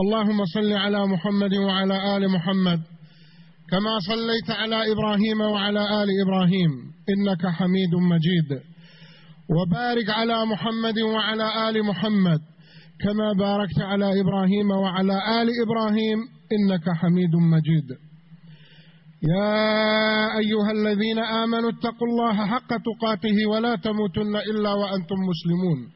اللهم صل على محمد وعلى آل محمد كما صليت على إبراهيم وعلى آل إبراهيم إنك حميد مجيد وبارك على محمد وعلى آل محمد كما باركت على إبراهيم وعلى آل إبراهيم إنك حميد مجيد. يا أيها الذين آمنوا اتقوا الله حق تقاته ولا تموتن إلا وأنتم مسلمون.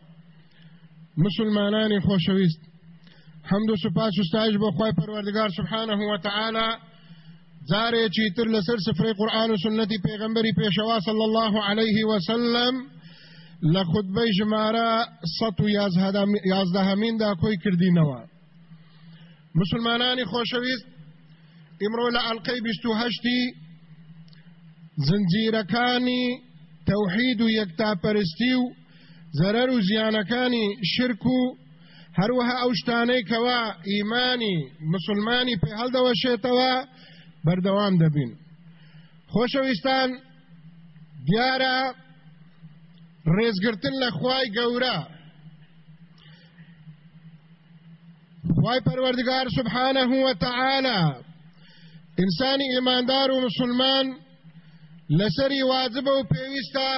مسلمانانی خۆشەویست. حەمد و سوپاس و ستایش بۆ خۆی پەروەردگار سبحانه وتعالى جارێکی تر لەسەر سفرەی قورآن و سنەتی پێغەمبەری پێشەوا صلی الله عليه وسلم لە خودبەی ژمارە سەد و یازدەهەمیندا کۆی کردینەوە. مسلمانانی خۆشەویست ئیمڕۆ لە ئەلقەی بیست و هەشتی زنجیرەکانی تەوحید و یەکتاپەرستی و زەرەر و زیانەکانی شرک و هەروەها ئەو شتانەی کەوا ئیمانی مسلمانی پێ هەڵدەوەشێتەوە بەردەوام دەبین. خۆشەویستان دیارە ڕێزگرتن لە خوای گەورە. خوای پەروەردگار سبحانه وتعالى ئینسانی ئیماندار و مسلمان لەسەری واجبە و پێویستە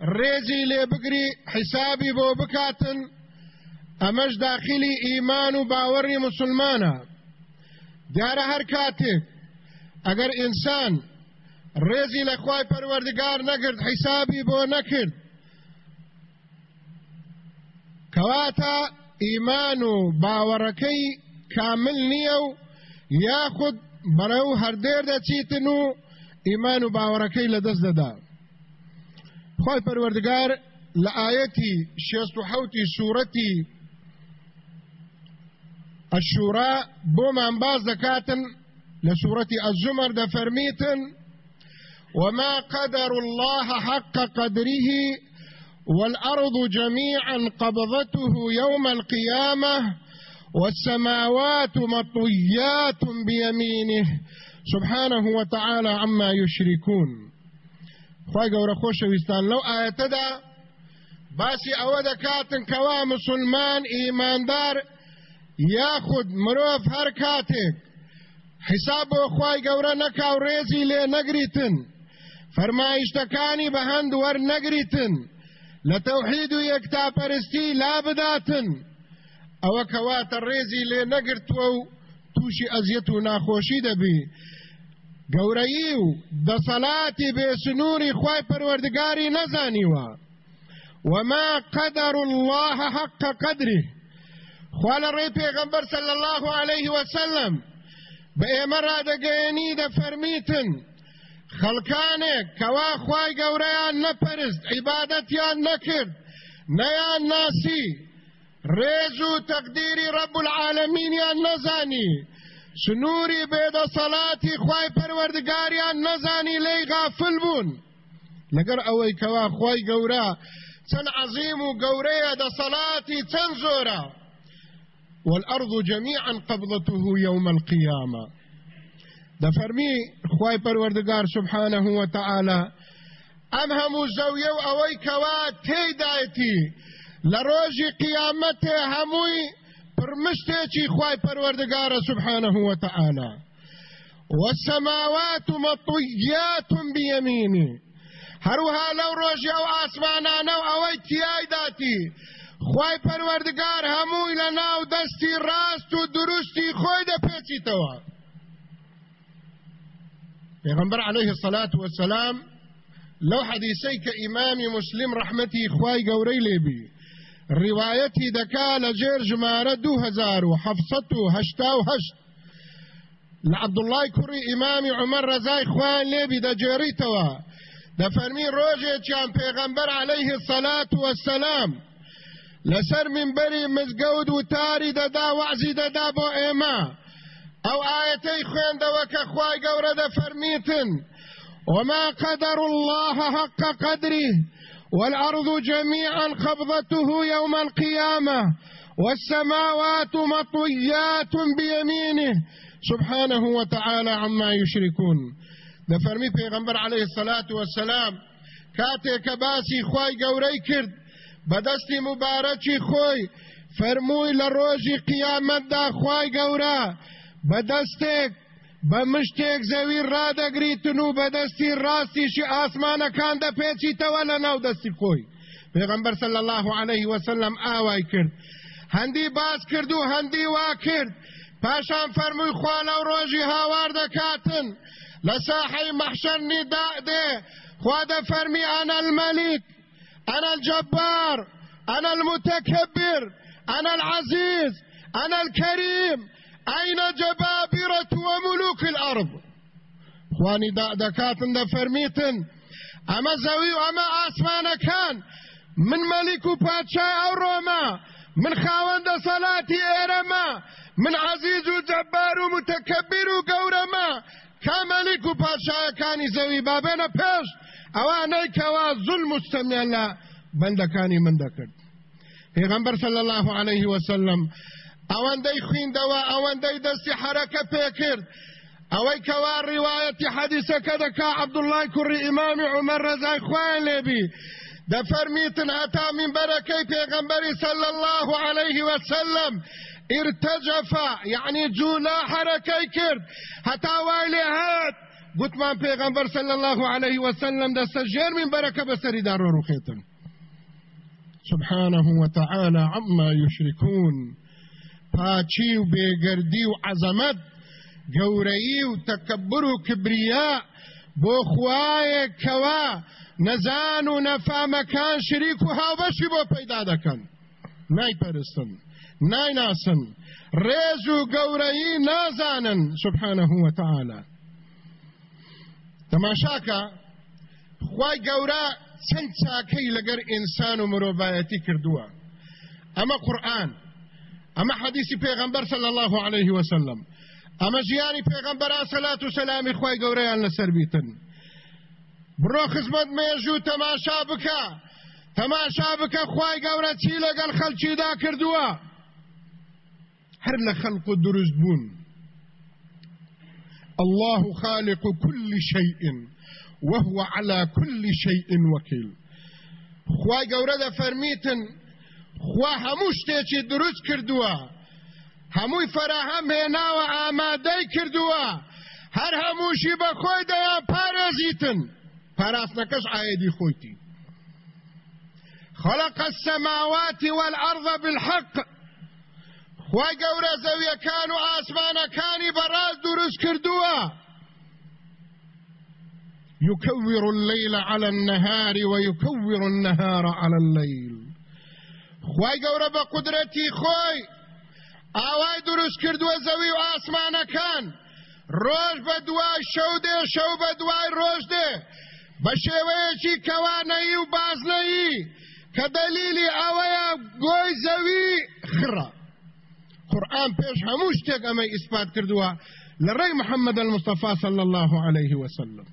ڕێزی لێ بگری حیسابی بۆ بکاتن. ئەمەش داخلی ئیمان و باوەڕی مسلمانە. دیارە هەر کاتێک ئەگەر ئینسان ڕێزی لە خوای پەروەردگار نەگرت حیسابی بۆ نەکرد. کەواتە ئیمان و باوەڕەکەی کامل نییە و یاخود بەرەو هەردێر دەچیتن و ئیمان و باوەڕەکەی لەدەست دەدا. خۆی پەروەردگار لە ئاەتی شێست و حوتی سوورەتی الشورا بۆمان باز دەکاتن لە سوورەتی ئەزمەر دەفەرمیتن وما قدر الله حق قدره والأرض جميعا قبضته يوم القيامة والسماوات مطويات بيمينه. سبحانه وتعالى عما يشركون. خی گەورە خۆشەویستان لەو ئاەتەدا باسی ئەوە دەکاتن کەوا مسلمان ئیماندار یاخود مرۆڤ هەر کاتێک. حیساب بۆ خی گەورە نەکاو ڕێزی لێ نەگریتن. فەرمایشتەکانی بە هەند وەرنەگریتن لە تەوحید و یەکتاپەرستی لا بداتن. ئەوە کەواتە ڕێزی لێ نەگرتووە و تووشی ئەزیەت و ناخۆشی دەبی. گەورەیی و دەسەڵاتی بێسنووری خوای پەروەردگاری نەزانیوە وما قدر الله حق قدره خوا لە ڕێ پێغەمبەر صلی الله عليه وسلم بە ئێمە ڕادەگەیەنی دەفەرمیتن خەڵکانێک کەوا خوای گەورەیان نەپەرست عیبادەتیان نەکرد نەیان ناسی ڕێز و تەقدیری ڕەب العالەمینیان نەزانی سنووری بێدەسەڵاتی خوای پەروەردگاریان نەزانی لی غافل بوون لەگەر ئەوەی کەوا خوای گەورە چەند عەزیم و گەورەیە دەسەڵاتی چەند زۆرە والأرض جميعا قبضته يوم القيامة ده فرمي خواي پروردگار سبحانه وتعالى ام همو زویه و اوی کوا تیدایتی لروجی قیامته هموی پرمشته چی خواي پروردگار سبحانه وتعالى والسماوات مطويات بيمينه. هروها لو آسمانانه أو اوی تیای داتی خواي پروردگار هموی لناو دستی راست و درستی خوی ده پیچی توا پیغمبر عليه الصلاة والسلام لو حديثي كإمام مسلم رحمتي خواي قوري ليبي جمارة دو هزارو حفصتو هشتاو هشت. لعبد الله كري إمام عمر رزاي خوان دا فرمي روجي كان پیغمبر عليه الصلاة والسلام. لسر من بري مزقود وتاري دا دا وعزي دا دا بو إيما أو آيتي خوين دا وكا خواي قورة دا فرميتن وما قدر الله حق قدره والأرض جميعا قبضته يوم القيامة والسماوات مطويات بيمينه. سبحانه وتعالى عما يشركون. ده فرمي پیغمبر عليه الصلاة والسلام كاتي كباسي خواي قوري كرد بدستي مباركي خوي فرموي لروجي قيامت دا خواي قورا بدستك بە مشتێک زەوی ڕدەگریتن و بەدەستی ڕاستیشی ئاسمانەکان دەپێچیتەوە لە ناو دەستی خۆی پێغمبەر صلی الله عليه وسلم ئاوای کرد هەندی باس کرد و هەندی وا کرد پاشان فەرمووی خوا لەو ڕۆژی هاوار دەکاتن لە ساحەی مەحشەر نیدا دێ خوا دەفەرمی ئەنە المەلیک ئەنە الجەبار ئەنە المتەکەبر ئەنە العەزیز ئەنە الكريم أين جبابرة وملوك الأرض؟ خواني دا دكاتن دا فرميتن أما زوي وأما آسمان كان من ملك باتشاي أو روما من خاوند صلاتي إيرما من عزيز وجبار ومتكبر وقورما كملك باتشاي كان زوي بابنا بيش أواني كوا ظلم بندكاني من دكت پیغمبر صلى الله عليه وسلم ئەوەندەی خوێندەوە ئەوەندەی دەستی حرەکە پێکرد ئەوەی کەوا ڕیواەتی حەدیسەکە دەکا عەبدوڵای کوڕی ئیمامی عومەر ڕەزای خوایان لێبی. دەفەرمیتن هەتا منبەرەکەی پێغەمبەری صلى الله عليه وسلم ارتجف يعني جولا حركي كرد حتى وايلي هات. ما پیغمبر صلى الله عليه وسلم دست جير من بركة بسري دار روخيتم سبحانه وتعالى عما يشركون پاچی و بێگەردی و عەزەمەت گەورەیی و تەکەبر و کبریا بۆ خوایەک کەوا نەزان و نەفامەکان شریک و هاوبەشی بۆ پەیدا دەکەن. نایپەرستن نایناسن ڕێز و گەورەیی نازانن سبحانه وتعالى تەماشاکە خوای گەورە چەند چاکەی لەگەر ئینسان و مرۆڤایەتی کردووە. ئەمە قورئان أما حديث پیغمبر صلى الله عليه وسلم. أما جياني پیغمبر صلاة و سلامی خواه گوریان لسر بیتن. برو خزمت میجو تماشا بکا. تماشا بکا خواه گوره چی لگل خلچی دا کردوا هر لخلق درست بون. الله خالق كل شيء وهو على كل شيء وكيل. خوای گەورە دە فەرمیتن خوا هەموو شتێکی دروست کردووە. هەمووی فەراهەم هێناوە ئامادەی کردووە. هەر هەمووشی بە خۆی دەیان پارێزیتن. پاراستنەکەش ئاەدی خۆیتی. خلق السماوات والأرض بالحق. خوای گەورە زەویەکان و ئاسمانەکانی بەڕاست دروست کردووە. يكور الليل على النهار ويكور النهار على الليل. خوای گەورە بە قدرەتی خۆی. ئاوای دروست کردووە زەوی و ئاسمانەکان. ڕۆژ بە دوای شەو دێ شەو بە دوای ڕۆژ دێ. بە شێوەیەکی کەوانەیی و بازنەیی کە دەلیلی ئەوەیە گۆی زەوی خڕە قورآن پێش هەموو شتێک ئەمەی ئیسپات کردووە لە ڕێی محەممەد المصطفى صلى الله عليه وسلم.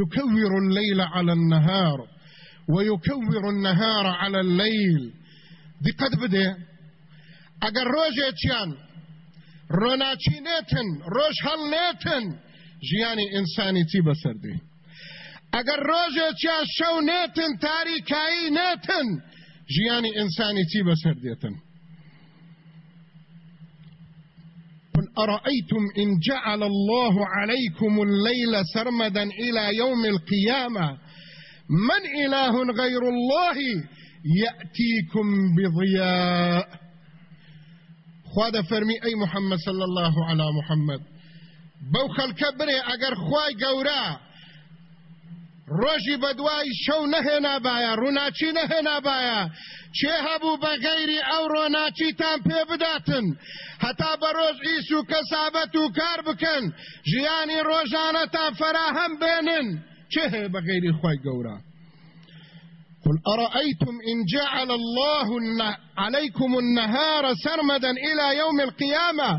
يكور الليل على النهار. ويكور النهار على الليل. دقت بده؟ ئەگەر ڕۆژێکیان ڕۆناچینێتن ڕۆژ هەڵنێتن ژیانی ئینسانی چی بەسەردێ ئەگەر ڕۆژێکیان شەو نێتن تاریکایی نێتن ژیانی ئینسانی چی بەسەردێتن قل أرأيتم إن جعل الله عليكم الليل سرمدا إلى يوم القيامة من إله غير الله يأتيكم بضياء. خواد فرمي أي محمد صلى الله على محمد. بەو خەلکە برێ ئەگەر خوای گەورە ڕۆژی بەدوای شەو نەهێنابایە ڕووناچی نەهێنابایە چێ هەبوو بە غەیری ئەو ڕۆناچیتان پێ بداتن؟ هەتا بە ڕۆژ ئیس و کەسابەت و کار بکەن ژیانی ڕۆژانەتان فەراهەم بێنن. چه غەیری خوای گەورە. قل أرأيتم إن جعل الله عليكم النهار سرمدا إلى يوم القيامة؟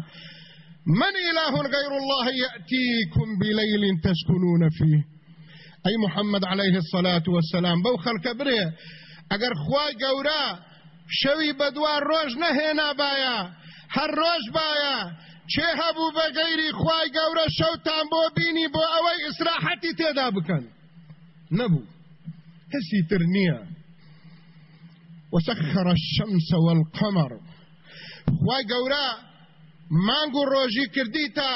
من إله غير الله يأتيكم بليل تسكنون فيه؟ أي محمد عليه الصلاة والسلام بو خلق بريه اگر خوای گەورە شەوی بەدوار ڕۆژ نەهێنا باە هەر ڕۆژ باە چێ هەبوو بە گەیری خوای گەورە شەوتان بینی بۆ ئەوەی ئیسراحەتی تێدا بکەن. نەبوو. هەسی تر نییە. وسخر الشمس والقمر. خوای گەورە مانگ و ڕۆژی کردیتە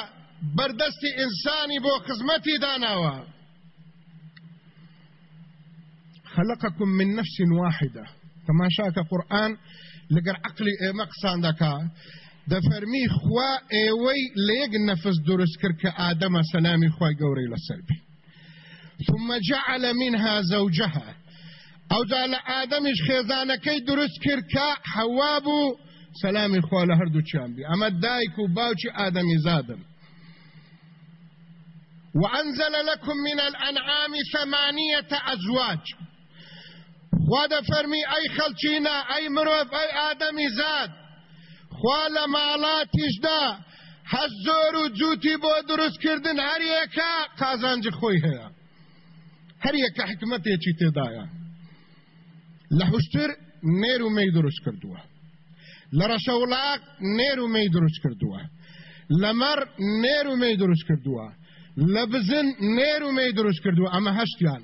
بەردەستی ئینسانی بۆ خزمەتی داناوە. خلقكم من نفس واحدة. كما شاك قرآن لقر عقلي مقصان دكا دفرمي خوا ايوي ليق نفس درس كرك آدم سلامي خوا قوري لسلبي ثم جعل منها زوجها. أو جعل آدمش خيزانكي درس كرك حوابو سلامي خوا لهردو چامبي اما دايكو باوچي آدمي زادم وأنزل لكم من الأنعام ثمانية أزواج. دەفەرمی ئەی خەڵکینە ئەی مرۆڤ ئەی ئادەمی زاد. خوا لە ماڵاتیشدا هەز زۆر و جووتی بۆ دروستکردن هەریەکە قازانجی خۆی هەیە هەریەکە حکمتێکی تێدایە لە حوشتر نێر و مەی دروست کردووە لە ڕەشەوڵاق نێر و مەی دروست کردووە لەمەڕ نێر و مەی دروست کردووە لە بزن نێر و مەی دروست کردووە ئەمە هەشتیان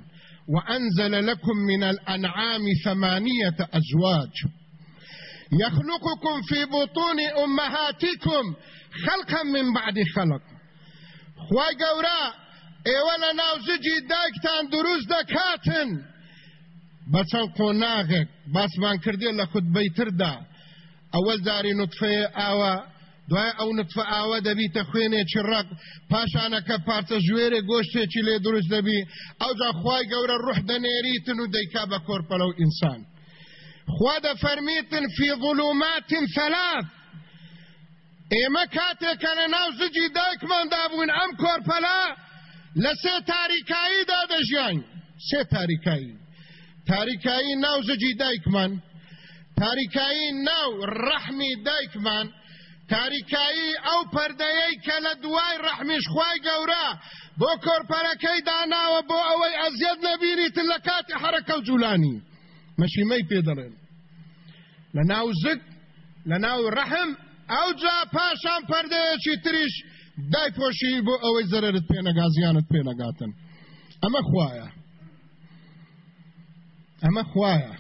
وأنزل لكم من الأنعام ثمانية أزواج يخلقكم في بطون أمهاتكم خلقا من بعد خلق. خوای گەورە ئێوە لەناو زجی دایکتان دروست دەکاتن بە چەند قۆناغێک باسمان کردی لە خوتبەی تردا ئەوەڵ جاری نوتفە ئاوە دوای ئەو نتفە ئاوە دەبیتە خوێنێکی ڕق پاشانەکە پارچە ژوێرێ گۆشتێکی لێ دروست دەبی ئەو جاخوای گەورە ڕوح دەنێریتن و دەیکا بە کۆرپەلە و ئینسان خوا دەفەرمیتن فی ظلومات ثلاث ئێمە کاتێکە لە ناو زجی دایکماندا بوون ئەم کۆرپەلا لە سێ تاریکاییدا دەژیان سێ تاریکایی. تاریکایی ناو زجی دایکمان تاریکایی ناو ڕەحمی دایکمان تاریکایی ئەو پەردەیەی کە لە دوای ڕەحمیش خوای گەورە بۆ کۆرپەرەکەی داناوە بۆ ئەوەی ئەزیەت نەبیریتن لە کاتی حرەکە و جوولانی. مەشیمەی پێ دەڵێن لە ناو زگ لە ناو ڕەحم ئەو جا پاشان پەردەیەکی تریش دای پۆشی بۆ ئەوەی زەرت پێ نەگازیانت پێ نەگاتن. ئەمە خوایە. ئەمە خوایە.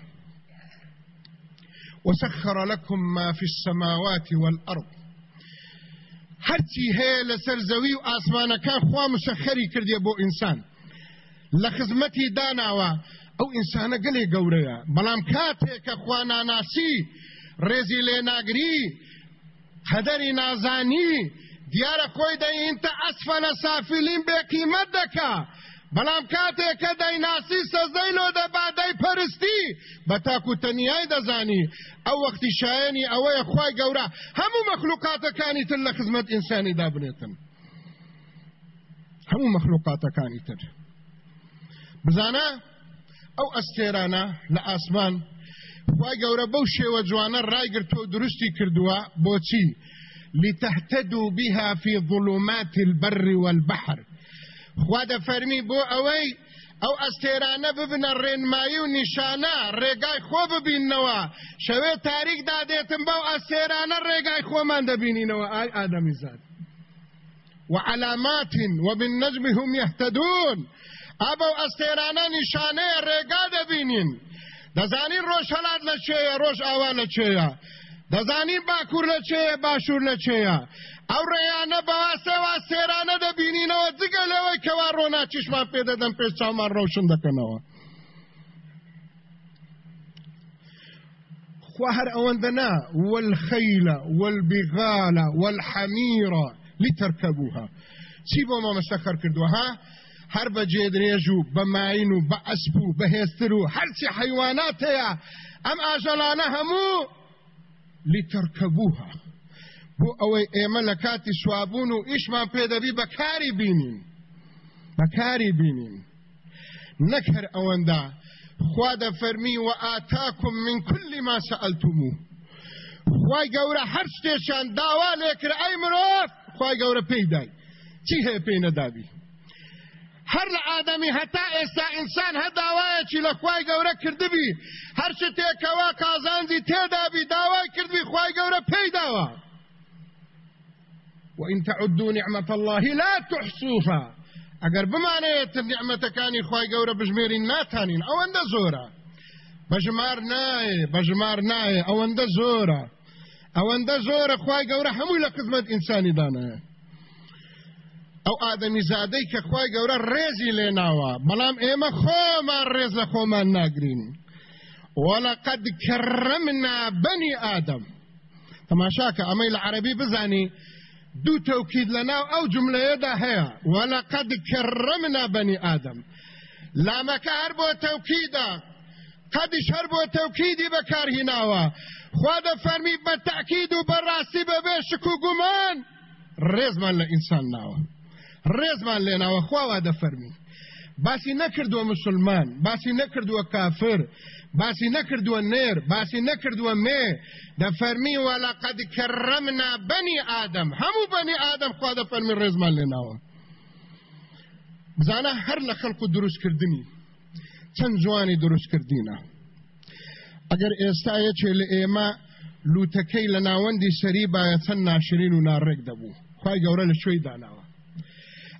وسخر لكم ما في السماوات والأرض. هەرچی هەیە لەسەر زەوی و ئاسمانەکان خوا مسەخەری کردێ بۆ ئینسان. لە خزمەتی داناوە ئەو ئینسانە گەلێ گەورەیە. بەڵام کاتێک کە خوا ناناسی ڕێزی لێناگری هەدەری نازانی دیارە خۆی دەینتە ئەسفەلە سافلین بێقیمەت دەکا. بەڵام کاتێک کە دەیناسی سەزدەی لۆ دەبادەی پەرستی بە تاکو تەنیای دەزانی. ئەو وەختی شایەنی ئەوەیە خی گەورە. هەموو مەخلوقاتەکانی تر لە خزمەت ئینسانی دابنێتن. هەموو مەخلوقاتەکانی تر. بزانە؟ ئەو ئەستێرانە لە ئاسمان. خی گەورە بەو شێوە جوانە ڕایگرتۆ دروستی کردووە بۆچی لتهتدوا بها في ظلمات البر والبحر. خوا دەفەرمی بۆ ئەوەی ئەو ئەستێرانە ببنە ڕێنمایی و نیشانە ڕێگای خۆ ببیننەوە شەوێ تاریک دادێتم بەو ئەستێرانە ڕێگای خۆمان دەبینینەوە. ئای ئادەمی زاد. وعلامات وبالنجم هم يهتدون. ئابە ئەستێرانە نیشانەیە ڕێگا دەبینین. دەزانین ڕۆژ هەلات لە چێە ڕۆژ ئاوا لە چێە. دەزانین باکوور لە چێە باشوور لە چێە. ئەو ڕێیانە بەواسەوا سێرانە دەبینینەوە جگە لەوەی کەوا ڕۆنا چیشمان پێ دەدەم پێش چاومان ڕۆشن دەکەنەوە. خوا هەر ئەوەندە نا والخەیل والبغال والحەمیر لتركبوها چی بۆ مامەسە خەر هەر بە جێدرێژ و بە ماین و بە ئەسپ و بەهێستر و هەرچی حیوانات هەیە ئەم ئاژەلانە هەموو لتركبوها. بۆ ئەوەی ئێمە لە کاتی سوابوون و ئیشمان پێدەبی بەکاری بینین بەکاری بینین نەک هەر ئەوەندا خوا دەفەرمی و ئاتاکم من كل ما سألتموه خوای گەورە هەر شتێشان داوا لێکرا ئەی مرۆڤ خوای گەورە پێیدای چی هەیە پێی نەدابی هەر لە ئادەمی هەتا ئێستا ئینسان هەداوایەکی لە خوای گەورە کردبی. هەر شتێکەوە کازانجی تێدابی داوای کردبی خوای گەورە پێیداوە وإن تعدوا نعمة الله لا تحصوها. اگر بمانێت نعمەتەکانی خی گەورە بژمێرین ناتانین ئەوەندە زۆرە. بەژمار نایە بەژمار نایە ئەوەندە زۆرە. ئەوەندە زۆرە خی گەورە هەمووی لە قزمەت ئینسانی دانایە. ئەو ئادەمی زادەی کە خی گەورە ڕێزی لێناوە بەڵام ئێمە خۆمان ڕێز لە خۆمان ناگرین وەلەقد کڕمنا بەنی ئادەم تەماشاکە ئەمەی لە عەربی بزانی دوو تەوکید لە ناو ئەو جملەیەدا هەیە. وەلەقد کڕمنا بەنی ئادەم لامەکە هەر بۆ تەوکیدا. قەدیش هەر بۆ تەوکیدی بەکارهێناوە خوا دەفەرمی بە تەعکید و بەڕاستی بەبێ شک و گومان. ڕێزمان لە ئینسان ناوە. رزمان لناوا خواده فرمي باسی نکردووە مسلمان باسی نکردووە کافر باسی نەکردووە نێر باسی نەکردووە مێ دەفەرمی وەلاقد کەڕەمنا بەنی ئادەم. هەموو بەنی ئادەم خوا دەفەرمی ڕێزمان لێناوە. بزانە هەر لە خەڵکو دروستکردنی. چەند جوانی دروستکردینە. ئەگەر ئێستایەکێ لە ئێمە لوتەکەی لە ناوەندی سەری باە چەند ناشرین و ناڕێک دەبوو. خی گەورە لە شوێی داناوە.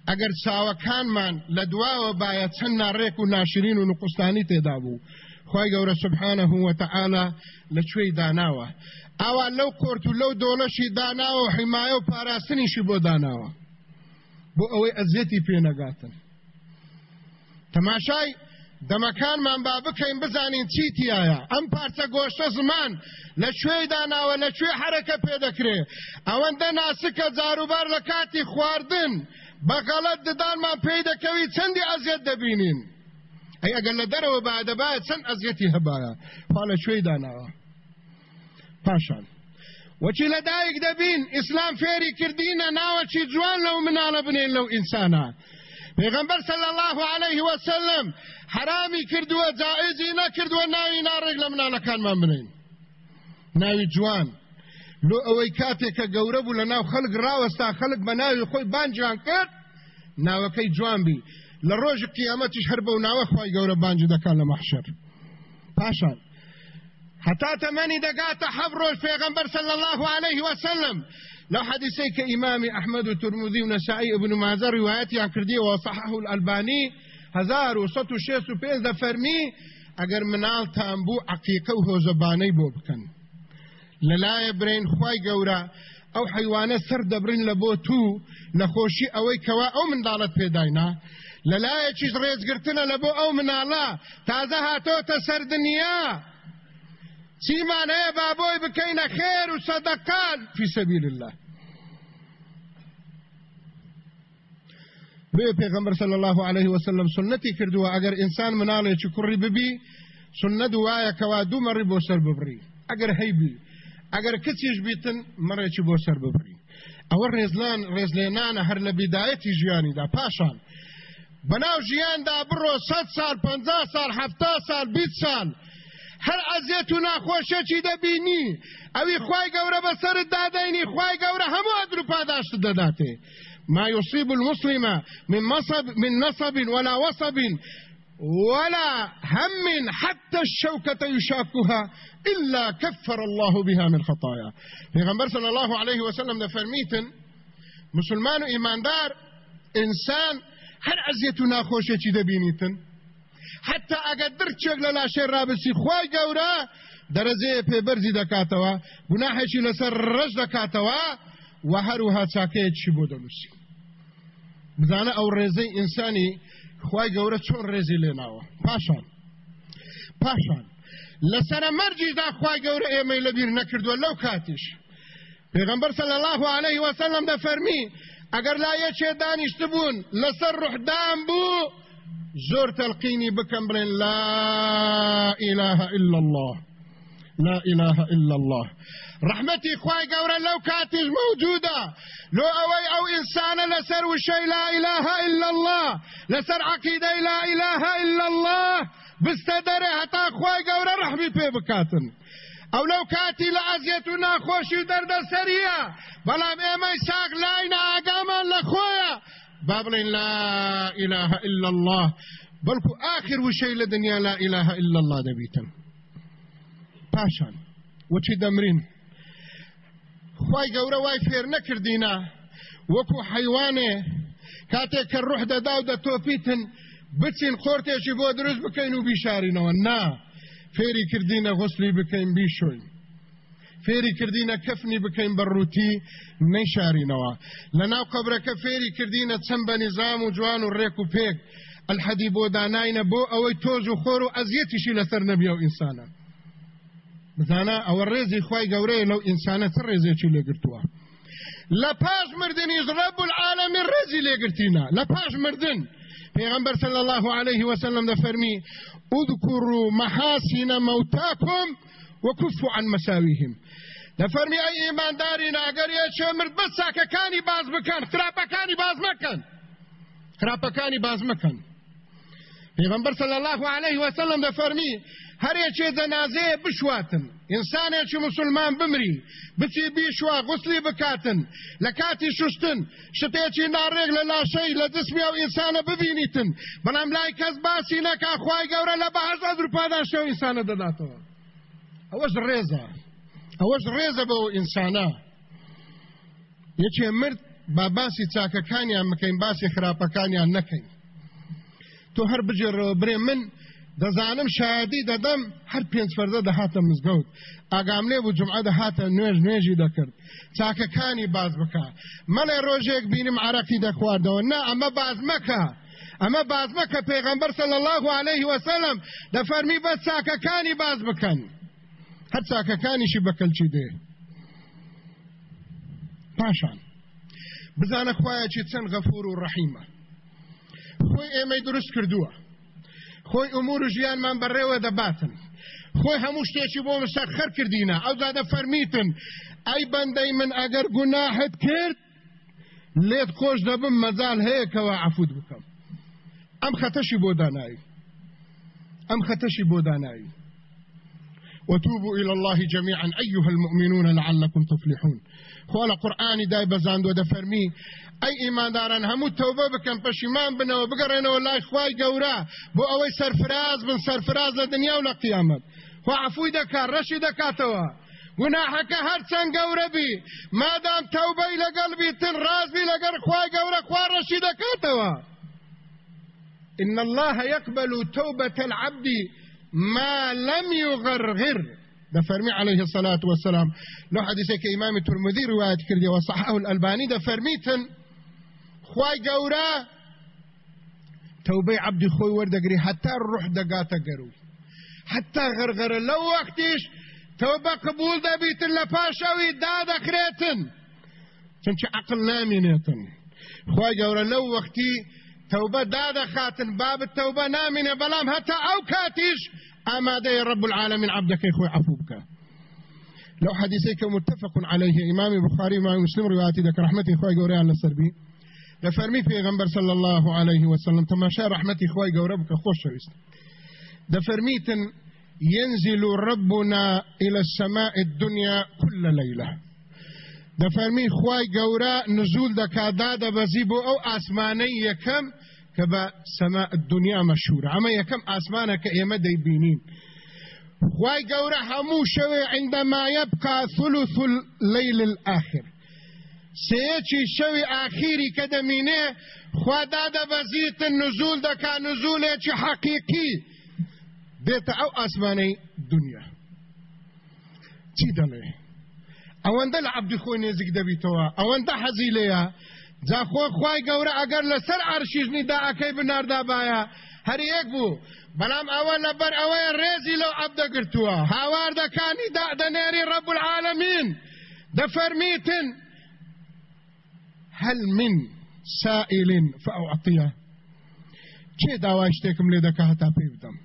ئەگەر چاوەکانمان لە دواوە باە چەند ناڕێک و ناشرین و نقستانی تێدا بوو. خی گەورە سبحانە وتەعاالە لەکوێی داناوە. ئاوا لەو کۆرت و لەو دۆڵەشی داناوە حیمایە و پاراستنیشی بۆ داناوە. بۆ ئەوەی ئەزیەتی پێنەگاتن تەماشای دەمەکانمان با بکەین بزانین چیتیایە ئەم پارچە گۆشتە زمان لەکوێی داناوە لەکوێ حرەکە پێدەکرێ ئەوەندە ناسکە جاروبار لە کاتی خواردن. بەغەڵەت ددانمان پێی دەکەوی چەندی ئەزیێت دەبینین ئەی ئەگەر لە دەرەوە بادەبایە چەند ئەزیەتی هەبایە پا لە کوێی داناوە پاشان. وەچی لە دایک دەبین ئیسلام فێری کردینە ناوەچی جوان لەو مناڵە بنێن لەو ئینسانە پێغەمبەر صلی الله عليه وسلم حرامی کردووە جائزی نەکردووە ناوی ناڕێک لە مناڵەکانمان بنین ناوی جوان. لۆ ئەوەی کاتێک کە گەورە بوو لە ناو خەڵک ڕاوەستا خەڵک بە ناوی خۆی بانجیان کرد ناوەکەی جوان بی. لە ڕۆژی قیامەتیش هەر بەو ناوە خی گەورە بانجی دەکات لە مەحشر پاشان حتى تمني دقات حب روج پیغمبر صلى الله عليه وسلم. لو حديثي كإمام أحمد الترمذي ونسائي ابن مازر رواياتي عن كردية وصححه الألباني هزار وصوت الشيس وبيز دا فرمي ئەگەر مناڵتان بوو عەقیقە و قوربانی بۆ بکەن لە لایەک بۆ خوای گەورە ئەو حەیوانە سەر دەبڕین لەبۆ خۆشی ئەوەی کەوا ئەو منداڵەت پێداینە لەلایەکیش ڕێزگرتنە لە بۆ ئەو مناڵە تازە هاتۆتە سەر دنیا. چیمان هەیە با بۆی بکەینە خێر و سەدەقە لە في سبيل الله بێ پێغەمبەر صلی الله عليه وسلم سنەتی کردووە ئەگەر ئینسان مناڵێکی کوڕی ببی سنەت وایە کەوا دوو مەڕی بۆ سەر ببڕی. ئەگەر هەیبی ئەگەر کچیش بیتن مەڕێکی بۆ سەر ببڕی ئەوە ڕێزلان ڕێزلێنانە هەر لە بیدایەتی ژیانیدا پاشان. بەناو ژیاندا بڕۆ سەد سال پ سال هەفتا سال بیت سال. هەر ئەزیێت و ناخۆشەکی دەبینی. ئەوی خی گەورە بەسرت دادەینی خی گەورە هەموو ئەدر پاداشت دەداتێ. ما يصيب المسلم من مصب من نصب ولا وصب. ولا هم حتى الشوكة يشاكها إلا كفر الله بها من خطايا. في صلى الله عليه وسلم فرميتن مسلمان إيمان دار إنسان هر عزيتو ناخوشي دبينيتن حتى ئەگەر درچێک لە لاشێ ڕابسی خی گەورە دەرەزەیە پێبەرزی دەکاتەوە گوناحێکی لەسەر ڕەش دەکاتەوە و هەروها چاکەیەکی بۆ دەنووسی بزانە ئەو خی گەورە چۆن ڕێزی لێناوە. پاشان. پاشان. لەسرە مەرجیدا خی گەورە ئێمەی لەبیر نەکردووە لەو کاتیش. پێغمبەر صلی الله عليه وسلم دەفەرمی ئەگەر لایەکێ دانیشت بوون لەسەر ڕوحدان بوو زۆر تەلقینی بکەم بڵێن لا إله إلا الله. لا إله إلا الله. رحمتي خواي قورا لو كاتج موجودة لو أوي أو إنسان لسر وشي لا إله إلا الله لسر عقيدة لا إله إلا الله بستدري حتى خواي قورا رحمي في بكاتن. أو لو کاتی لعزیت و ناخوشی درد سریه بلام ایمای ساق لاینا آگامان لخویا بابلين لا إله إلا الله. بلكو آخر وشي لدنيا لا إله إلا الله دبيتم پاشان وچی دمرین خوای گەورە وای فێر نەکردینە. وەکو حیوانێ کاتێک کە ڕوح دەدا و دەتۆپیتن بچین خۆرتێکی بۆ دروست بکەین و نا فێری کردینە غسلی بکەین بیشۆین. فێری کردینە کەفنی بکەین بەڕووتی نەیشارینەوە. لە ناو قبرەکە فێری کردینە بە نظام و جوان و ڕێک و پێک. الحەدی بۆ داناینە بۆ ئەوەی و خۆر و ئەزیەتیشی لەسەر نەبیە بزانە ئەوە ڕێزی خی گەورەیە لەو ئینسانە چ ڕێزێکی لێگرتووە؟ لە پاش مردنی ڕب العالمی ڕێزی لێگرتینە لە پاش مردن پیغمبر صلی الله عليه وسلم دفرمي اذكروا محاسن موتاكم وكفوا عن مساويهم. دەفەرمی ئەی ئیماندارین ئەگەر یەکێ مرد بە چاکەکانی باس بکەن خراپەکانی باس مەکەن. خراپەکانی باس مەکەن. پێغەمبەر صلى الله عليه وسلم دەفەرمی هەرێکێ جەنازەیە بشواتن ئینسانێکی مسلمان بمری. بچی بیشوا غسلی بکاتن. لە کاتی شوشتن شتێکی ناڕێک لە لاشەی لە جسمی ئەو ئینسانە ببینیتن. بەڵام لای کەس باسی نەکا خوای گەورە لە بەهەش ئەدروپادان شەو ئینسانە دەداتەوە ئەوەش ڕێزە ئەوەش ڕێزە بەەوە ئینسانە یەکێ مرد با باسی چاکەکانیان بکەین باسی خراپەکانیان نەکەین تۆ هەر بجێڕەوە برێ من دەزانم شادی دەدەم هەر پێنج فەردە دەهاتە مزگەوت. ئاگام لێ بوو جمعە دەهاتە نوێژ نوێژی دەکرد. چاکەکانی باس بکە. مەڵێ ڕۆژێک بینیم عراقی دەخواردەوە. نا ئەمە باس مەکە. ئەمە باس مەکە پێغەمبەر صلی الله عليه وسلم دەفەرمی بە چاکەکانی باس بکەن. هەر چاکەکانیشی بەکەلچی دێ. پاشان. بزانە خوایەکی چەند غەفور و ڕەحیمە خۆی ئێمەی دروست کردووە. خۆی ئومور و ژیانمان بەڕێوە دەباتن. خۆی هەموو شتێکی بۆ مسەخەر کردینە. ئەوجا دەفەرمیتن. ئەی بەندەی من ئەگەر گوناحت کرد لێت خۆش دەبم مەزال هەیەکەوە عفوت بکەم. ئەم خەتەشی بۆ دانایی. ئەم خەتەشی بۆ دانایی. وتوبوا إلى الله جميعا أيها المؤمنون لعلكم تفلحون. خۆ لە قورآانی دای بەزاندوە دەفەرمی ئەی ئیمانداران هەموو تەوبە بکەن پەشیمان بنەوە بگەڕێنەوە لای خوای گەورە بۆ ئەوەی سەرفراز بن سەرفراز لە دنیا و لە قیامەت. خۆ عفوی دەکات ڕەشی دەکاتەوە. هەر چەند گەورە بی. مادام تەوبەی لەگەڵ بیتن ڕازبی لەگەر خوای گەورە خوا ڕەشی دەکاتەوە. إن الله يقبل توبة العبد ما لم يغرغر. ده فرمي عليه الصلاة والسلام. لو حديثك إمام الترمذي رواية كردي وصححه الألباني ده فرميتن خواي قورا؟ توبي عبد خوي وردقري حتى الروح دقاتا قروي. حتى غرغر لو وقتش توبة قبول ده بيتن لپاشوي دا دخريتن چونچه عقل قورا لو وقتي توبة داده خاتن باب التوبة نامنه بلام هتا أو كاتيش اما دي رب العالمين عبدك يخوي عفوبك لو حديثيك متفق عليه إمام بخاري ما مسلم رواتي ذكر رحمتي خوي قوري على دفرمي في غنبر صلى الله عليه وسلم تماشى رحمتي خوي قوربك خوش شويست دفرميتن ينزل ربنا إلى السماء الدنيا كل ليله دەفەرمی خوای گەورە نزول ئەو ئاسمانەی یەکەم کە بە سەما دنیا مەشهورە ئەمە یەکەم ئاسمانە کە ئێمە دەیبینین خی گەورە هەموو شەوێ عندما يبقى ثلث الليل الآخر. سەیەکی شەوی ئاخیری کە دەمینێ خوادا دەبەزیتن نزول دەکا نزولێکی حەقیقی. دێتە ئەو ئاسمانەی دنیا. چی دەڵێ؟ ئەوەندە لە عبدی خۆی نێزیک دەبیتەوە ئەوەندە حەزی لەیە جا خۆ خی گەورە ئەگەر لەسەر عرشیژنی داعەکەی بناردابایە. هەر یەک بوو. بەڵام ئەوە لەبەر ئەوەیە ڕێزی لەو عبدەگرتووە هاواردەکانی دەنێری ڕەب العالمین دەفەرمیتن. هل من سائل فأعطيه چێ داوای شتێکم لێ دەکە هەتا پێ بدەم؟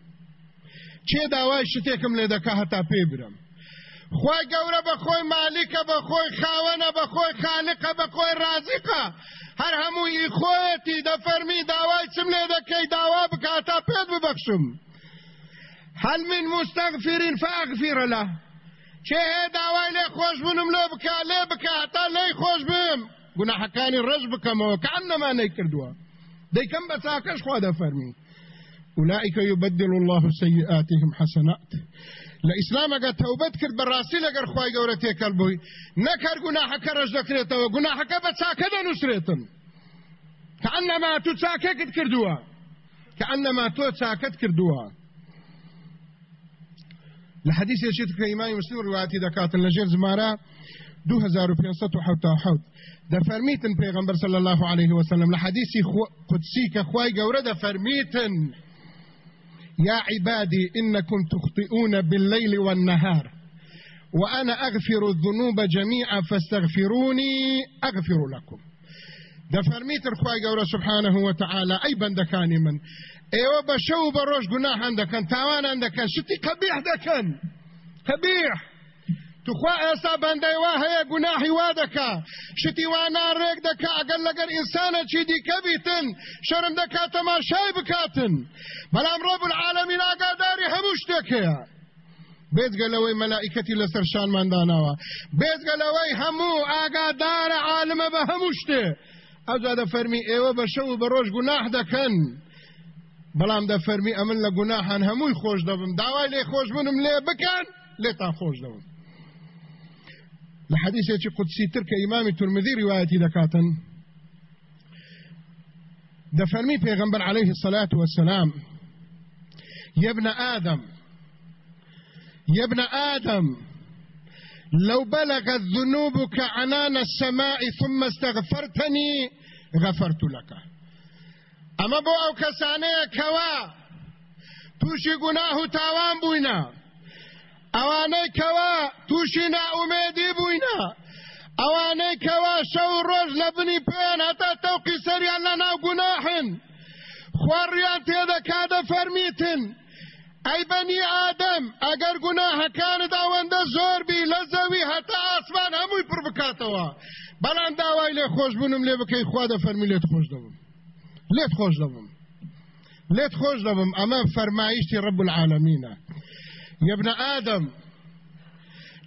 چێ داوای شتێکم لێ دەکە هەتا پێ برم؟ خۆی گەورە بە خۆی مالیکە بە خۆی خاوەنە بە خۆی خالقە بە خۆی رازیقە. هەر هەمووی خۆیەتی دەفەرمی من مستەغفرین فأغفر له. چێ هەیە داوای لێ خۆش بوونم لێ بکە لێ بکە تا لێی خۆش بم. گوناحەکانی ڕژ بکەمەوە کە ئەم دی کم دەیکەم بە چاکەش خوا دەفەرمی أولئك يبدل الله سيئاتهم حسنات. لإسلام اگر توبت كرد براسي لقر خواهي قورتي كالبوي نكر قناحك رجدكريتا وقناحك بتساكدا نسريتا كأنما تتساكد كردوا كأنما تتساكد كردوا لحديث يشيتك كإمام مسلم رواياتي دكات نجير زمارا 2500 حوتا حوت ده فرميتن پیغمبر صلى الله عليه وسلم لحديث قدسي كخواي قورة ده فرميتن يا عبادي إنكم تخطئون بالليل والنهار. وأنا أغفر الذنوب جميعا فاستغفروني أغفر لكم. ده فرميت الخواي قورة سبحانه وتعالى أي بندكاني من. أيوه بشو بروش قناح عندك تاوان عندك شتي قبيح دكان قبيح توخوا ئێستا بەندەی وا هەیە گوناحی وا دەکا. شتی وانا ڕێک دەکا ئەگەر لەگەر ئینسانە چی دیکە بیتن شەرم دەکا تەماشای بکاتن. بەڵام ڕۆب العالەمین ئاگاداری هەموو شتێکەیە بێزگەلەوەی مەلائکەتی لەسەر شانماندانەوە بێزگەلەوەی هەموو ئاگادارە عالمە بە هەموو شتێ. ئەوجا دەفەرمی ئێوە بە شەو بە ڕۆژ گوناح دەکەن. بەڵام دەفەرمی ئەمن لە گوناحان هەمووی خۆش دەبم. داوای لێ خۆش بنم لێ بکەن لێتان خۆش دەبم. لحديث يتي قدسي ترك إمام الترمذي روايتي دكاتا. دفرمي پیغمبر عليه الصلاة والسلام يا ابن آدم يا ابن آدم لو بلغت ذنوبك عنان السماء ثم استغفرتني غفرت لك. اما بو أو كسانه كوا توشي گناه تاوان بوينا ئەوانەی کەوا تووشی ناومێدی بووینە ئەوانەی کەوا شەو ڕۆژ لە بنی پێیان هەتا تەوقی سەریان لە ناو گوناحن خوارڕیان تێدەکادە فەرمیتن. ئەی بەنی ئادەم ئەگەر گوناهەکانت ئەوەندە زۆر بی لە زەوی هەتا ئاسمان هەمووی پڕ بکاتەوە. بەڵام داوای لێ خۆش بوونم لێ بکەی خوا دەفەرمی لێت خۆش دەبم. لێت خۆش دەبم. لێت خۆش دەبم. ئەمە فەرمایشتی ڕب العالمینە يا ابن آدم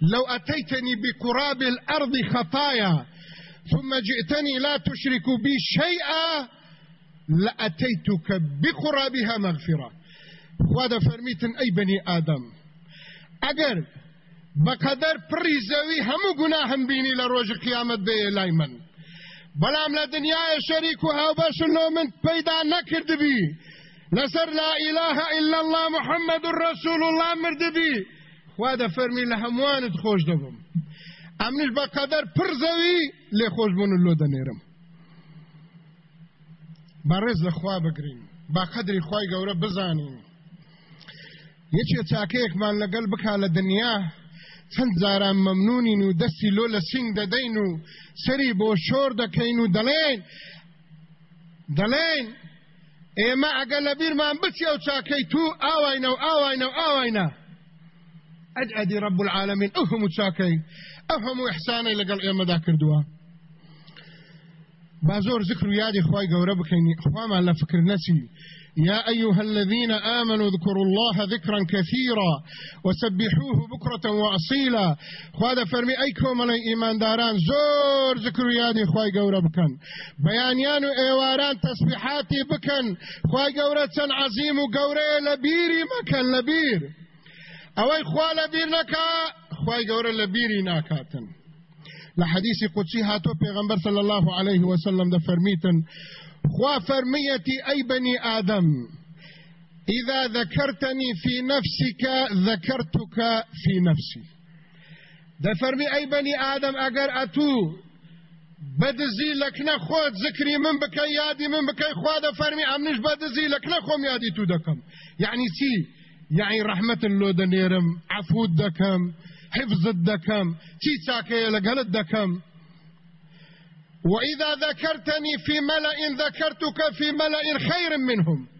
لو أتيتني بقراب الأرض خطايا ثم جئتني لا تشرك بي شيئا لأتيتك بقرابها مغفرة. وهذا فرميت أي بني آدم أجر بقدر پڕی زەوی هەموو گوناهم بینی لە ڕۆژ قیامەت بێ لای من بەڵام لە دنیاە شەریک و هاوبەشنەوە من پەیدا لەسەر لا ئیلاها ئللا الله محەممەد و ڕسول الله مردبی خوا دە فەرمی لە هەموانت خۆش دەبم. ئەمنش بە قەدەر پڕ زەوی لێ خۆشبوون لۆ دەنێرم. بەڕێز لە خوا بگرین. با قەدری خی گەورە بزانین. یەکێ چاکەیەکمان لەگەڵ بکا لە دنیا چەند جاران مەمنونین و دەستی لۆ لە سنگ دەدەین و سەری بۆ شۆر دەکەین و دەڵێن. دەڵێن ئێمە ئەگە لە بیرمان بچی ئەو چاکەی تو ئاواینە و ئاواینە و ئاواینە ئەدی رب العالمین ئەو هەموو چاکەی ئەو هەموو ئەحسانەی لەگەڵ ئێمەدا کردووە. با زۆر ذکر و یادی خی گەورە بکەین خوامان لە فکر نەچی. يا أيها الذين آمنوا اذكروا الله ذكرا كثيرا وسبحوه بكرة وأصيلا. خوا دەفەرمی ئەی کۆمەڵی ئیمانداران زۆر زیکر یادی خوای گەورە بکەن. بەیانیان ئێواران تەسبیحاتی بکەن. خوای گەورەتان عەزیم و گەورە لەبیری مەکەن لەبیر. ئەوەی خوا لەبیر نەکا خوای گەورە لەبیری ناکاتن. لحديث قدسي هاتو پیغمبر صلى الله عليه وسلم دەفەرمیتن خوا فەرمیتی ئەی بني آدم إذا ذكرتني في نفسك ذكرتك في نفسي. دەفەرمی ئەی بني آدم ئەگەر ئەتۆ بە دزی لەکن خۆت زیکری من بکەی یادی من بکەی خوا دەفەرمی ئەمنیش بە دزی لەکن خۆم یادی تۆ دەکەم. یەعنی چی یەعنی ڕەحمەتت لۆ دەنێرم عەفوت دەکەم حیفزت دەکەم چاکەت لەگەڵ دەکەم. وإذا ذكرتني في ملأ ذكرتك في ملأ خير منهم.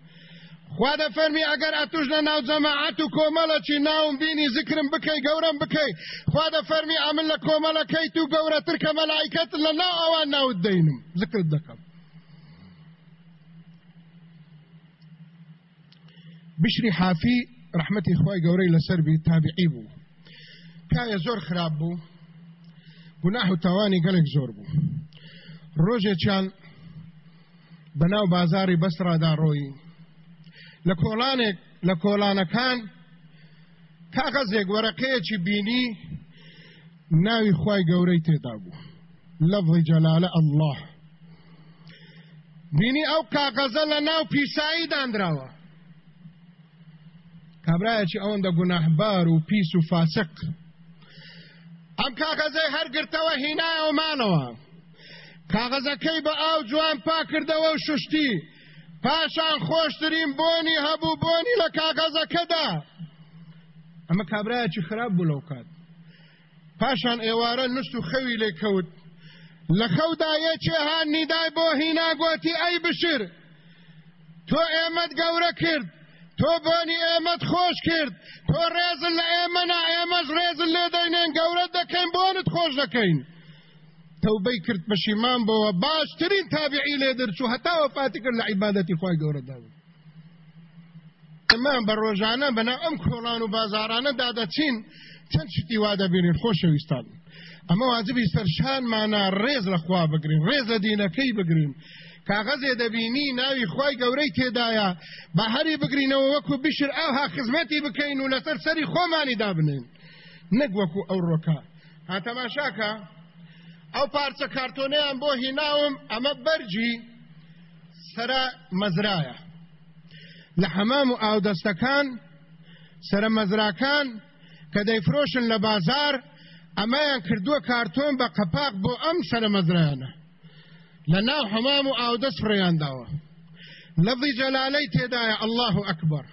خوا دەفەرمی ئەگەر ئەتۆ لەناو جەماعەت و کۆمەڵێکی ناوم بێنی زیکرم بکەی گەورەم بکەی خوا دەفەرمی ئەمن لە کۆمەڵەکەی تۆ گەورەتر کە مەلائیکەتە لەناو ئەوان ناوت دێنم زیکرت دەکەم بشری حافی ڕەحمەتی خوای گەورەی لەسەر بێ تابیعی بوو کای زۆر خراپ بوو گوناه و تاوانی گەلەک زۆر بوو ڕۆژێکیان بەناو بازاری بەسرادا ڕۆی. لە کۆڵانێک لە کۆلانەکان کاغەزێک وەرەقەیەکی بینی ناوی خی گەورەی تێدا بوو. لەفزی جەلالە الله بینی ئەو کاغەزە لە ناو پیسایی دانراوە. کابراایەکی ئەوەندە گوناهبار و پیس و فاسق. ئەم کاغەزەی هەرگرتەوە هینایە و مانەوە کاغەزەکەی بە ئاو جوان پاکردەوە و ششتی پاشان خۆشترین بۆنی هەبوو بۆنی لە کاغەزەکەدا. ئەمە کابراایکی خراپ بوو لەو کات. پاشان ئێوارە نوست و خەوی لێ کەوت. لە خەودا یەکێهان نیدای بۆ هیناگوتی ئەی بشر. تۆ ئێمەت گەورە کرد. تۆ بۆنی ئێمەت خۆش کرد. تۆ ڕێزن لە ئێمەنا ئێمەش ڕێزن لێ دەینێن گەورە دەکەین بۆنت خۆش دەکەین. توبەی کرد پەشیمان بەوە باشترین تابعی لێ دەرچوو هەتا وەفاتی کرد لە عیبادەتی خۆی گەورەدا ئەمان بە ڕۆژانە بەنا ئەم کۆڵان و بازارانە دادەچین چەند شتی وا دەبینین خۆشەویستان ئەمە واجبی سەرشانمانە ڕێز لە خوا بگرین ڕێز لە دینەکەی بگرین. کاغەزێ دەبینی ناوی خی گەورەی تێدایە بە هەری بگرینەوە وەکو بشر ئەوها خزمەتی بکەین و لەسەر سەری خۆمانی دابنین. نەک وەکو ئەو ڕۆکە. هاتەماشاکە ئەو پارچە کارتۆنیان بۆ هیناوم ئەمە بەرجی سرە مەزرایە. لە حەمام و ئاودەستەکان سرە مەزراکان کە دەیفرۆشن لە بازار ئەمەیان کردووە کارتۆن بە قەپاق بۆ ئەم سرە مەزرایانە. لە ناو حەمام و ئاودەست فڕێیانداوە لەفظی جەلالەی تێدایە الله ئەکبەر.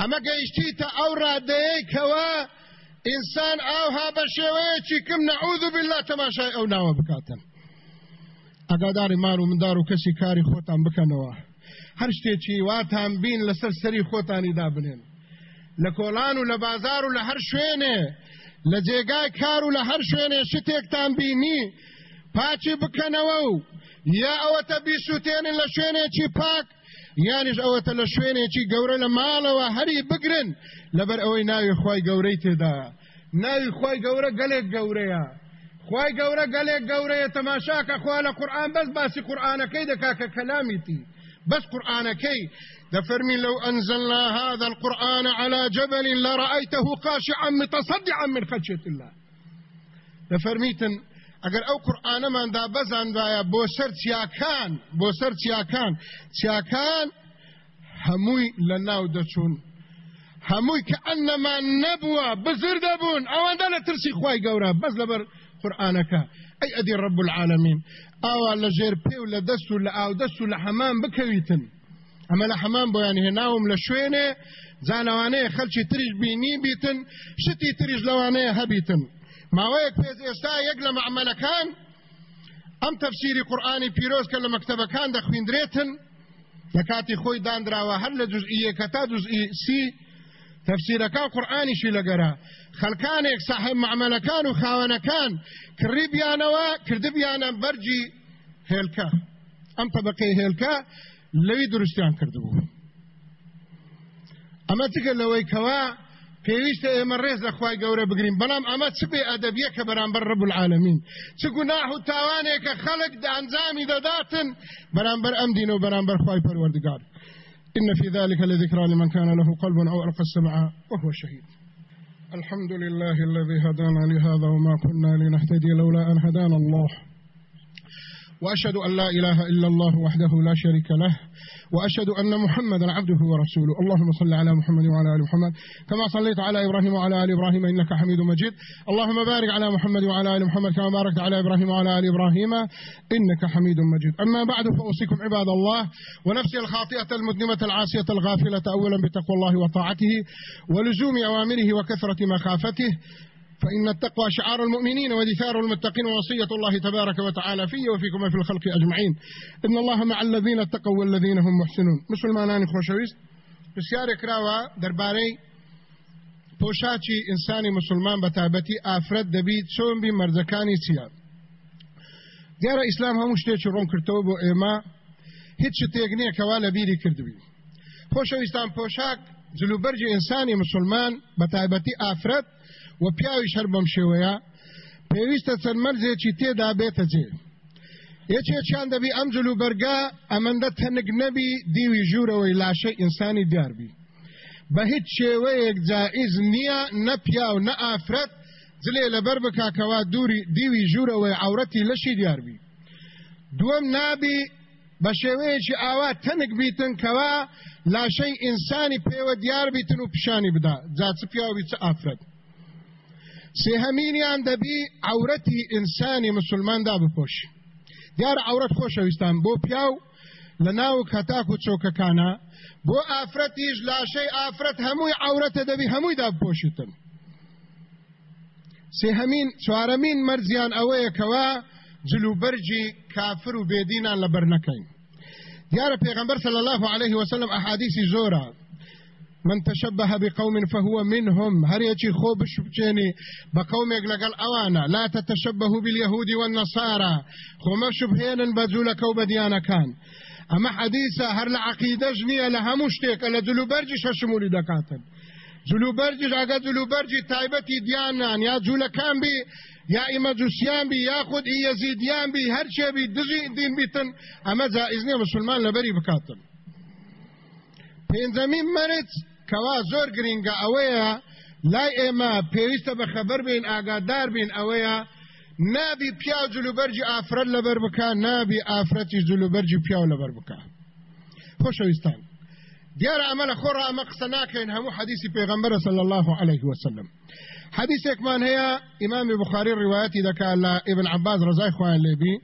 ئەمە گەیشتیتە ئەو ڕادەیەی کەوە ئینسان ئاوها بە شێوەیەکی کەم نەعوذ بالله تەماشای ئەو ناوە بکاتن. ئەگاداری مار و مندار و کەسی کاری خۆتان بکەنەوە. هەر شتێکی واتان بین لەسەر سەری خۆتانی دابنێن. لە کۆلان و لە بازار و لە هەر شوێنێ لە جێگای کار و لە هەر شوێنێ شتێکتان بینی پاچی بکەنەوە و یا ئەوەتە بیسووتێنن لە شوێنێکی پاک یانیش ئەوەتە لە شوێنێکی گەورە لە ماڵەوە هەری بگرن لەبەر ئەوەی ناوی خی گەورەی تێدا ناوی خی گەورە گەلێک گەورەیە. خی گەورە گەلێک گەورەیە تەماشاکە خوا لە قورآن بەس باسی قورآانەکەی کە کەلامیتی. بەس قورآانەکەی دفرمي لو أنزلنا هذا القرآن على جبل لرأيته خاشعا متصدعا من خشية الله. دفرميتن ئەگەر ئەو قورآانەماندا بەزانبایە بۆ سەر چیاکان بۆ سەر چیاکان. چیاکان هەمووی لە ناو دەچوون هەمووی کە ئەنەمان نەبووە بزر دەبوون. ئەوەندە لە ترسی خی گەورە. بەس لەبەر قورآانەکە ئەی ئەدی ڕب العالمین. ئاوا لە ژێر پێ و لە دەست و لە ئاو دەست و لە حەمان بکەویتن. ئەمە لە حەمان بۆیان هێناوم لە شوێنێ زانەوانەیە خەلکی تریش بینی بیتن شتی تریش لەوانەیە هەبیتن. ماوەیەک پێز ئێستا یەک لە معمەلەکان ئەم تەفسیری قورآانی پیرۆز کە لە مەکتەبەکان دەخوێندرێتن لە کاتی خۆی دانراوە هەر لە جزئی سی تەفسیرەکان قورآانیشی لەگەرە. خەلکانێک صاحب معمەلەکان و خاوەنەکان کڕیبیانەوە کردبیانە بەرجی هێلکە. ئەم طبقەی هێلکە لەوی دروستیان کردبوو. ئەمە جگە لەوەی کەوا پێویستە ئێمە ڕێز لە خی گەورە بگرین بەڵام ئەمە چ بێ ئەدەبیە کە بەرامبەر ڕب العالمین؟ چ گوناح و تاوانێکە خەڵک ئەنجامی دەداتن بەرامبەر ئەم دین و بەرامبەر خی پەروەردگار. إن في ذلك لذكرى لمن كان له قلب أو ألقى السمع وهو شهيد. الحمد لله الذي هدانا لهذا وما كنا لنهتدي لولا أن هدانا الله. وأشهد أن لا إله إلا الله وحده لا شريك له. وأشهد أن محمدا عبده ورسوله. اللهم صل على محمد وعلى آل محمد. كما صليت على إبراهيم وعلى آل إبراهيم إنك حميد مجيد. اللهم بارك على محمد وعلى آل محمد كما باركت على إبراهيم وعلى آل إبراهيم إنك حميد مجيد. أما بعد فأوصيكم عباد الله ونفسي الخاطئة المذنبة العاصية الغافلة أولا بتقوى الله وطاعته ولزوم أوامره وكثرة مخافته. فإن التقوى شعار المؤمنين ودثار المتقين ووصية الله تبارك وتعالى في وفيكم في الخلق أجمعين. إن الله مع الذين اتقوا والذين هم محسنون. مسلمانان خوشويست بسیار کراوە دەربارەی پۆشاچی ئینسانی مسلمان بە تابەتی ئافرەت دەبیت چۆن بی مەرجەکانی چیە دیارە ئیسلام هەموو شتێکی ڕۆم کردەوە بۆ ئێمە هیچ شتێک نییە کەوا لە ئینسانی مسلمان تایبەتی ئافرەت و پیاویش هەر بەم شێوەیە پێویستە چەند مەرزێکی تێدا بێتە جێ. یەکێکیان دەبی ئەم جلو بەرگا ئەمەندە تەنگ نەبی دیوی ژوورەوەی لاشەی ئینسانی دیاربی بە هیچ شێوەیەک جائز نییە نەپیا و نە ئافرەت جلێ لەبەر بکاکەوا دووری دیوی ژوورەوەی عورەتی لەشی دیاربی دووەم نابی بە شێوەیەکی ئاوا تەنک بیتن کەوا لاشەی ئینسانی پێوە دیار بیتن و پیشانی بدا. جاچ پیاوی چ ئافرەت؟ سێهەمینیان دەبی عورەتی ئینسانی مسلماندا بپۆشی دیارە عورەت خۆشەویستان بۆ پیاو لە ناو کەتاک و چۆکەکانە بۆ ئافرەتیش لاشەی ئافرەت هەمووی عورەتە دەبی هەموویدا بپۆشتن سێهەمین چوارەمین مەرزیان ئەوەیە کەوا جلوبەرجی کافر و بێدینان لەبەر نەکەین دیارە پێغەمبەر صلی الله عليه وسلم ئەحادیثی زۆرە. من تشبه بقوم فهو منهم. هر يجي خو بشبچيني بقوم لقل اوانا. لا تتشبهوا باليهود والنصارى خو ما شبهين بزولك وبديانا كان اما حديثة هر لعقيدة جنية لها مشتك الا ذلو برجي شمولي دكاتن ذلو برجي اگا ذلو برجي تايبتي ديانان يا كان بي يا اما جوسيان بي ياخد اي يزيديان بي هر شي بي دزي دين بيتن اما جائزني مسلمان لبري بكاتن پێنجەمین مرت کەوا زۆر گرنگە ئەوەیە. لای ئێمە پێویستە بە خەبەر بین ئاگادار بین ئەوەیە. نابی پیا جلوبەرجی ئافرەت لەبەر بکە نابی ئافرەتی جلوبەرجی پیا لەبەر بکە. خۆشەویستان. دیارە ئەمە لە خۆڕ ئەمە قسە ناکەین هەموو حەدیسی پێغەمبەرە صلی الله عليه وسلم. حديثێکمان هەیە ئیمامی بخاری ڕیواەتی دەکات لە ابن عباس ڕزای خوایان لێبی.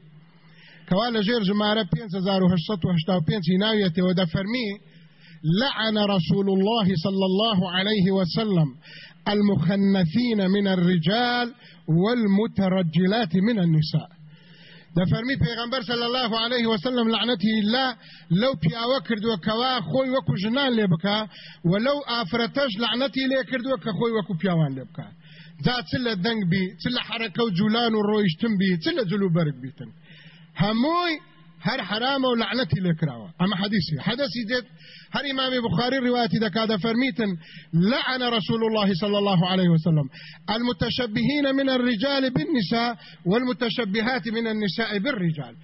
کەوا لە ژێر ژمارە 5885 هیناویەتەوە دەفەرمی لعن رسول الله صلى الله عليه وسلم المخنثين من الرجال والمترجلات من النساء. دفرمي پیغمبر صلى الله عليه وسلم لعنته الله لو پیاوه کردو کوا خوی وکو جنان لبکا ولو آفرتش لعنتی لی کردو که خوی وکو پیاوان لبکا دا تل دنگ بی تل حرکه و جولان و رویشتن بی تل جلو برگ بیتن هر حرام و لعنتی لکراوه. اما حدیثی حدیثی دید هر امام بخاري روايتي دكاد فرميتا لعن رسول الله صلى الله عليه وسلم المتشبهين من الرجال بالنساء والمتشبهات من النساء بالرجال.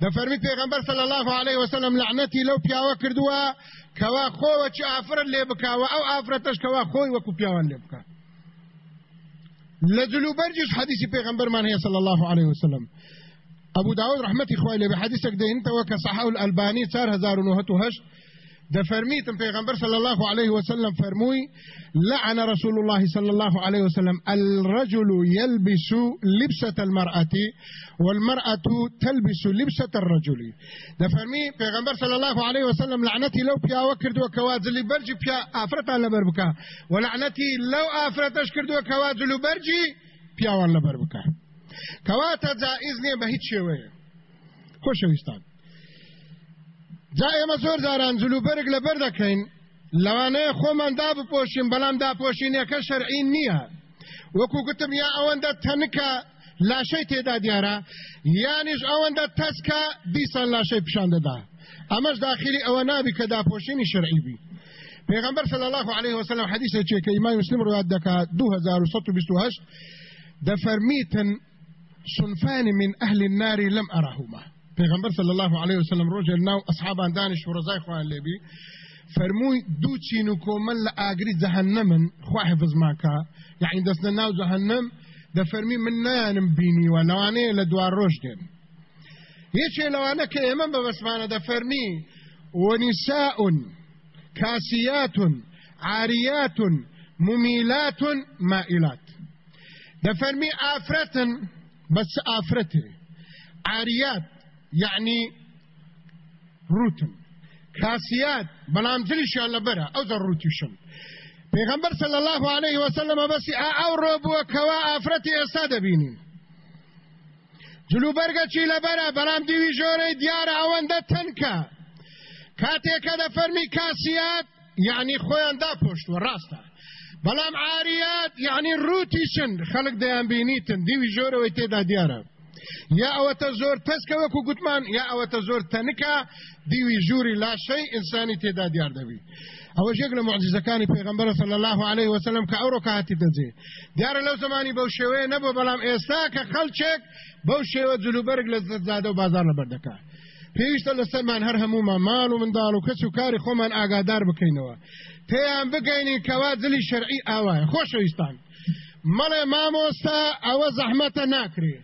ده فرميت پیغمبر صلى الله عليه وسلم لعنتي لو پیاوه کردوا کوا خو چې افر لې بکا أو آفرتش کوا خو وکو پیاوان لې بکا. لجلو برجش حديث پیغمبر من هي صلى الله عليه وسلم أبو داود رحمتي خويله بحديثك ده أنت وكصححه الألباني 4908 ده فرميتم پیغمبر صلى الله عليه وسلم فرموي لعن رسول الله صلى الله عليه وسلم الرجل يلبس لبسة المرأة والمرأة تلبس لبسة الرجل. ده فرمي پیغمبر صلى الله عليه وسلم لعنتي لو بيا وكرد وكوازل برجي بيا افرتا لبربكا ولعنتي لو آفرتش كرد وكوازل برجي بيا وان لبربكا كواتا جائز نه به هیڅ شوی خوشويستان جا ئێمە زۆر جاران جلوبەرگ لەبەر دەکەین لەوانەیە خۆمان دا بپۆشین بەڵام داپۆشینەکە شەرعین نییە. وەکو گوتم یا ئەوەندە تەنکە لاشەی تێدا دیارە یانیش ئەوەندە تەسکە دیسان لاشەی پیشان دەدا. ئەمەش داخلی ئەوە نابی کە داپۆشینی شرعی بی. پیغمبر صلی الله علیه وسلم حدیث چې کې امام مسلم روایت دکا 2128 د فرمیتن صنفان من أهل النار لم أرهما. پیغمبر صلی الله علیه وسلم روج ناو اصحابان دانش ورزای خوان لبی. فرموی دو چینو کومل لاگری جهنم خو حفظ ماکا یعنی دسنا ناو جهنم د فرمی من نانم بینی و لوانه لدوار روش دین یچه لوانه که ایمن ببسمانه د فرمی ونساء كاسيات عاريات مميلات مائلات. دفرمي آفرة بس آفرته. عاريات يعني روتن كاسيات بلام جلشان لبرا او ذا روتيشن پیغمبر صلی الله علیه وسلم بس او روبو کوا آفرتی استاد بینین جلو برگا چی لبرا؟ بلام دیوی جوره دیار اونده تنکا. کاتێکە دە فەرمی کاسیات یعنی خۆیان داپۆشتوە ڕاستە بەڵام عاریات یعنی ڕووتی چن خەڵک دەیان بینیتن دیوی ژۆرەوەی تێدا دیارە یا ئەوەتە زۆر تەسکە وەکو گوتمان یا ئەوەتە زۆر تەنکە دیوی ژووری لاشەی ئینسانی تێدا دیار دەبی ئەوە ژێک لە معجزەکانی پێغمبەر صلی الله عليه وسلم کە ئەوڕۆ کاتی دەجێ دیارە لەو زمانی بەو شێوەیە نەبوو بەڵام ئێستا کە خەڵچێک بەو شێوە جلوبەرگ لە پێویستە لەسەرمان هەر هەمومان ماڵ و منداڵ و کەس و کاری خۆمان ئاگادار بکەینەوە. پێیان بگەینی کەوا دلی شەرعی ئاوایە. خۆشەویستان مەڵێ مامۆستا ئەوە زەحمەتە ناکرێ.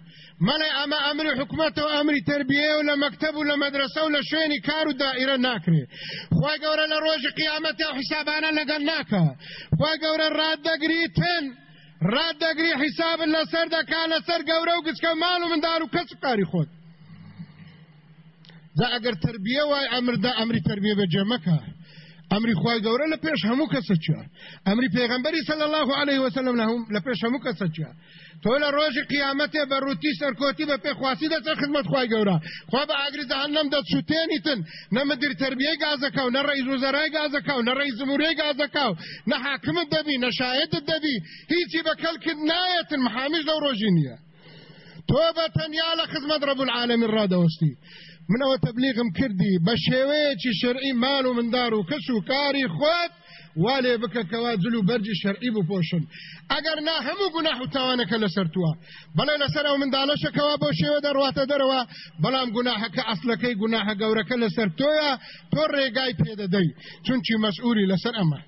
مەڵێ ئەمە ئەمری حکوومەت و ئەمری تربیە و لە مەکتب و لە مەدرسە و لە شوێنی کار و دائرە ناکرێ. خی گەورە لە ڕۆژی قیامەتی و حیسابانە لەگەڵ ناکە. خی گەورە ڕاددەگریتن ڕاددەگری حیسابن لەسەر دەکا لەسەر گەورە و گچکە ماڵ و مندار و کەس کاری خۆت. دا ئەگەر تربیە وای ئەمردا ئەمری تربیە بەجێ مەکە ئەمری خوای گەورە لە پێش هەموو کەسە چیە ئەمری پێغەمبەری صلی الله عليه وسلم لە پێش هەموو کەسە چیە تۆ لە ڕۆژی قیامەتێ بە ڕووتی سەرکۆتی بە پێخواسی دەچە خدمەت خوای گەورە خوا بە ئاگری جەهەنەم دەچوتێنیتن نە مدیر تربیەی گازەکە و نە ڕئیس وزەرای گازەکە و نە ڕئیس جمهوریەی گازەکە و نە حاکمت دەبی نە شایەتت دەبی هیچی بە کەلکرد نایەتن محامیش لەو ڕۆژی نییە تۆ بە تەنیا لە خزمەت ڕەب العالمین ڕادەوەستی منەوە تەبلیغم کردی. بە شێوەیەکی شەرعی مال و مندار و کەس و کاری خۆت والێ بکە کەوا جل و بەرجی شەرعی بپۆشن. ئەگەر نا هەموو گوناح و تاوانەکە لەسەر تووە. بەڵێ لەسەر ئەو منداڵەشەکەەوە بۆ شێوە دەڕواتە دەرەوە بەڵام گوناحەکە ئەسلەکەی گوناحە گەورەکە لەسەر تۆیە تۆ ڕێگای پێدەدەی. چونچی مەسئولی لەسەر ئەمە.